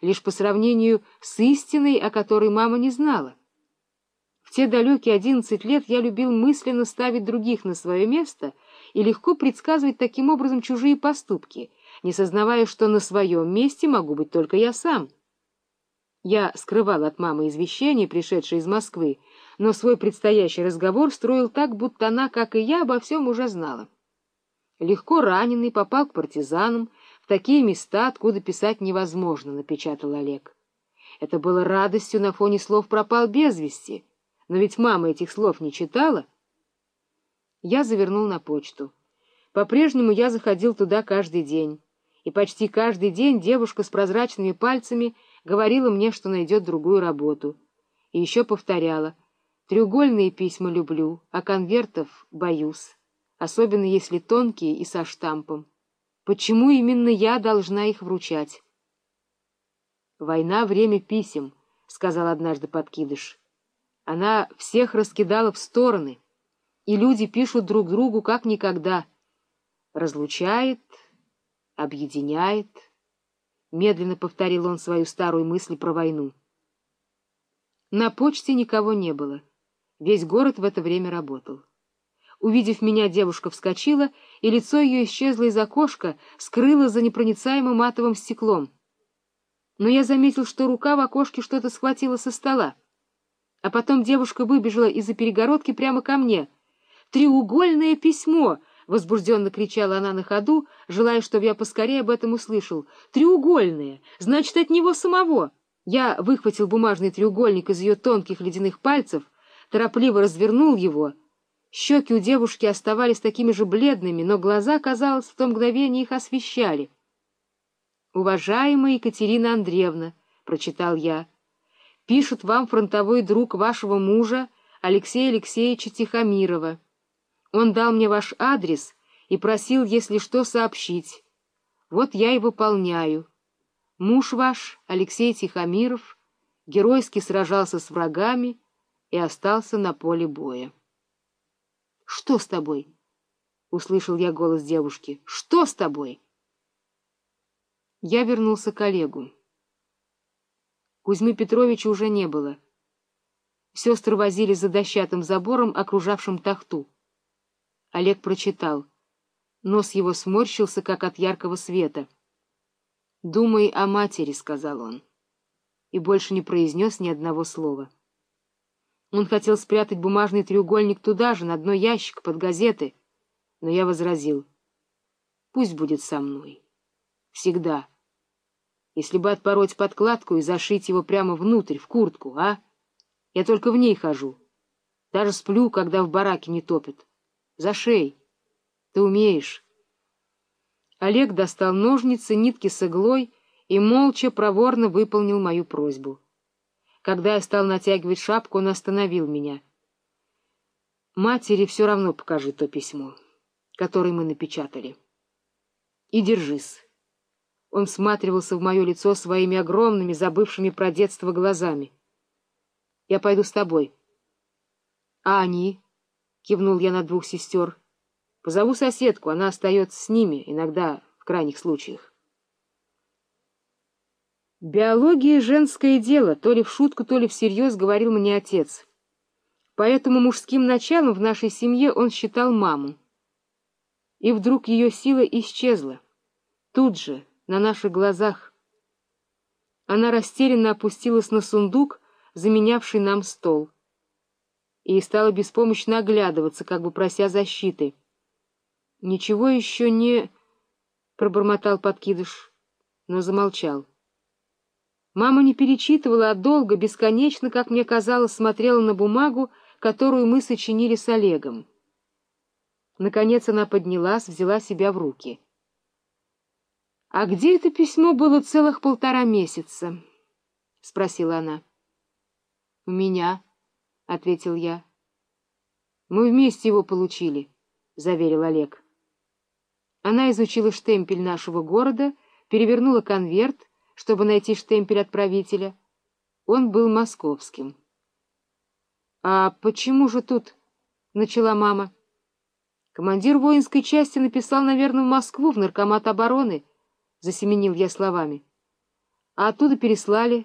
лишь по сравнению с истиной, о которой мама не знала. В те далекие одиннадцать лет я любил мысленно ставить других на свое место и легко предсказывать таким образом чужие поступки, не сознавая, что на своем месте могу быть только я сам. Я скрывал от мамы извещение, пришедшее из Москвы, но свой предстоящий разговор строил так, будто она, как и я, обо всем уже знала. Легко раненый попал к партизанам, такие места, откуда писать невозможно, — напечатал Олег. Это было радостью на фоне слов «пропал без вести», но ведь мама этих слов не читала. Я завернул на почту. По-прежнему я заходил туда каждый день, и почти каждый день девушка с прозрачными пальцами говорила мне, что найдет другую работу. И еще повторяла, треугольные письма люблю, а конвертов боюсь, особенно если тонкие и со штампом. Почему именно я должна их вручать? — Война — время писем, — сказал однажды подкидыш. Она всех раскидала в стороны, и люди пишут друг другу как никогда. Разлучает, объединяет. Медленно повторил он свою старую мысль про войну. На почте никого не было. Весь город в это время работал. Увидев меня, девушка вскочила, и лицо ее исчезло из окошка, скрыло за непроницаемым матовым стеклом. Но я заметил, что рука в окошке что-то схватила со стола. А потом девушка выбежала из-за перегородки прямо ко мне. «Треугольное письмо!» — возбужденно кричала она на ходу, желая, чтобы я поскорее об этом услышал. «Треугольное! Значит, от него самого!» Я выхватил бумажный треугольник из ее тонких ледяных пальцев, торопливо развернул его — Щеки у девушки оставались такими же бледными, но глаза, казалось, в то мгновение их освещали. «Уважаемая Екатерина Андреевна», — прочитал я, — «пишет вам фронтовой друг вашего мужа Алексея Алексеевича Тихомирова. Он дал мне ваш адрес и просил, если что, сообщить. Вот я и выполняю. Муж ваш, Алексей Тихомиров, геройски сражался с врагами и остался на поле боя. Что с тобой? — услышал я голос девушки. — Что с тобой? Я вернулся к Олегу. Кузьмы Петровича уже не было. Сестры возили за дощатым забором, окружавшим тахту. Олег прочитал. Нос его сморщился, как от яркого света. — Думай о матери, — сказал он, и больше не произнес ни одного слова. Он хотел спрятать бумажный треугольник туда же, на дно ящика, под газеты, но я возразил. Пусть будет со мной. Всегда. Если бы отпороть подкладку и зашить его прямо внутрь, в куртку, а? Я только в ней хожу. Даже сплю, когда в бараке не топят. Зашей. Ты умеешь. Олег достал ножницы, нитки с иглой и молча, проворно выполнил мою просьбу. Когда я стал натягивать шапку, он остановил меня. Матери все равно покажи то письмо, которое мы напечатали. И держись. Он всматривался в мое лицо своими огромными, забывшими про детство глазами. Я пойду с тобой. А они? Кивнул я на двух сестер. Позову соседку, она остается с ними, иногда в крайних случаях. Биология — женское дело, то ли в шутку, то ли всерьез, говорил мне отец. Поэтому мужским началом в нашей семье он считал маму. И вдруг ее сила исчезла. Тут же, на наших глазах. Она растерянно опустилась на сундук, заменявший нам стол. И стала беспомощно оглядываться, как бы прося защиты. — Ничего еще не... — пробормотал подкидыш, но замолчал. Мама не перечитывала, а долго, бесконечно, как мне казалось, смотрела на бумагу, которую мы сочинили с Олегом. Наконец она поднялась, взяла себя в руки. — А где это письмо было целых полтора месяца? — спросила она. — У меня, — ответил я. — Мы вместе его получили, — заверил Олег. Она изучила штемпель нашего города, перевернула конверт, чтобы найти штемпель отправителя. Он был московским. — А почему же тут? — начала мама. Командир воинской части написал, наверное, в Москву, в наркомат обороны, — засеменил я словами. а оттуда переслали